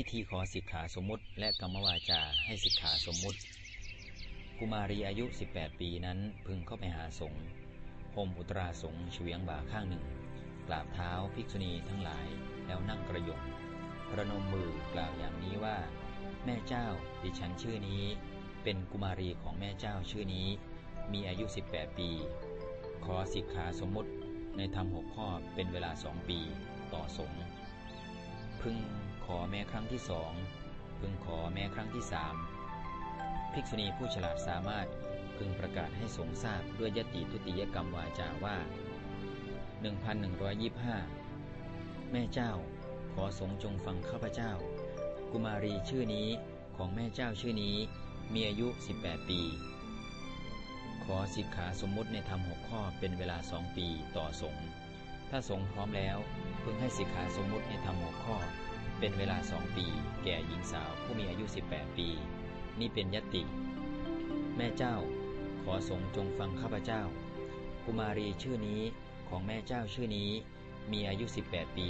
พิธีขอสิกขาสมมุติ และกรรมวาจาให้สิกขาสมมุติ กุมารีอายุ 18 ปีนั้นพึงเข้าไปหาสงฆ์ห่มอุตราสงฆ์เฉียงบ่าข้างหนึ่ง กราบเท้าภิกษุณีทั้งหลายแล้วนั่งกระยงประนมมือกล่าวอย่างนี้ว่า แม่เจ้าดิฉันชื่อนี้ เป็นกุมารีของแม่เจ้าชื่อนี้ มีอายุ 18 ปี ขอสิกขาสมมุติในธรรมหกข้อเป็นเวลาสองปีต่อสงฆ์พึง ขอแม้ครั้งที่สองพึงขอแม้ครั้งที่สามภิกษุณีผู้ฉลาดสามารถพึงประกาศให้สงทราบด้วยยติทุติยกรรมวาจาว่า 1125 แม่เจ้า ขอสงจงฟังข้าพเจ้า กุมารีชื่อนี้ของแม่เจ้าชื่อนี้มีอายุ 18 ปี ขอสิกขาสมมุติในธรรมหกข้อเป็นเวลาสองปีต่อสงถ้าสงพร้อมแล้ว พึงให้สิกขาสมมุติในธรรมหกข้อ เป็นเวลาสองปี แก่หญิงสาวผู้มีอายุ 18 ปี นี่เป็นยติ แม่เจ้า ขอสงฆ์จงฟังข้าพเจ้า กุมารีชื่อนี้ของแม่เจ้าชื่อนี้ มีอายุ 18 ปี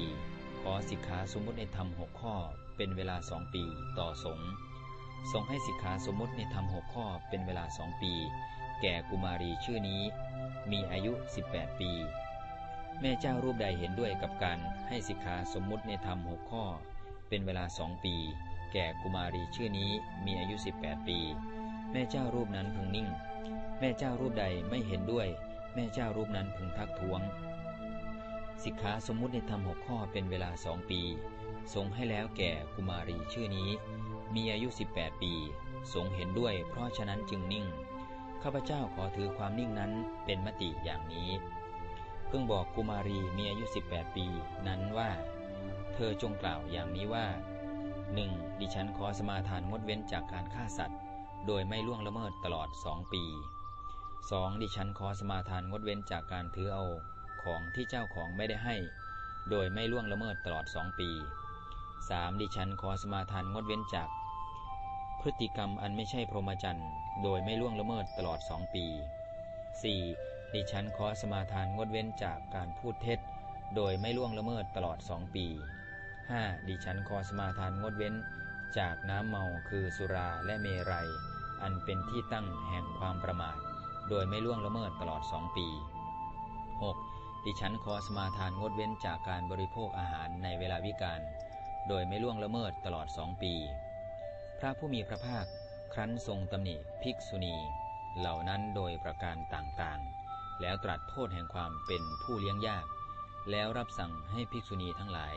ขอสิกขาสมมุติในธรรมหกข้อ เป็นเวลาสองปี ต่อสงฆ์ทรงให้สิกขาสมมุติในธรรมหกข้อเป็นเวลาสองปี แก่กุมารีชื่อนี้ มีอายุ 18 ปี แม่เจ้ารูปใดเห็นด้วยกับการให้สิกขาสมมุติในธรรมหกข้อ เป็นเวลาสองปี แก่กุมารีชื่อนี้มีอายุ 18 ปี แม่เจ้ารูปนั้นพึงนิ่ง แม่เจ้ารูปใดไม่เห็นด้วย แม่เจ้ารูปนั้นพึงทักท้วง สิกขาสมมุติในธรรมหกข้อเป็นเวลาสองปีทรงให้แล้วแก่กุมารีชื่อนี้ มีอายุ 18 ปีทรงเห็นด้วย เพราะฉะนั้นจึงนิ่ง ข้าพเจ้าขอถือความนิ่งนั้นเป็นมติอย่างนี้ เพิ่งบอกกุมารีมีอายุ 18 ปีนั้นว่า เธอจงกล่าวอย่างนี้ว่า 1. ดิฉันขอสมาทานงดเว้นจากการฆ่าสัตว์ โดยไม่ล่วงละเมิดตลอดสองปี 2. ดิฉันขอสมาทานงดเว้นจากการถือเอาของที่เจ้าของไม่ได้ให้ โดยไม่ล่วงละเมิดตลอดสองปี 3. ดิฉันขอสมาทานงดเว้นจาก พฤติกรรมอันไม่ใช่พรหมจรรย์โดยไม่ล่วงละเมิดตลอดสองปี 4. ดิฉันขอสมาทานงดเว้นจากการพูดเท็จ โดยไม่ล่วงละเมิดตลอดสองปี 5. ดิฉันขอสมาทานงดเว้น จากน้ำเมาคือสุราและเมรัย อันเป็นที่ตั้งแห่งความประมาท โดยไม่ล่วงละเมิดตลอดสองปี 6. ดิฉันขอสมาทานงดเว้นจากการบริโภคอาหารในเวลาวิกาลโดยไม่ล่วงละเมิดตลอดสองปี พระผู้มีพระภาคครั้นทรงตำหนิภิกษุณี เหล่านั้นโดยประการต่างๆ แล้วตรัสโทษแห่งความเป็นผู้เลี้ยงยาก แล้วรับสั่งให้ภิกษุณีทั้งหลาย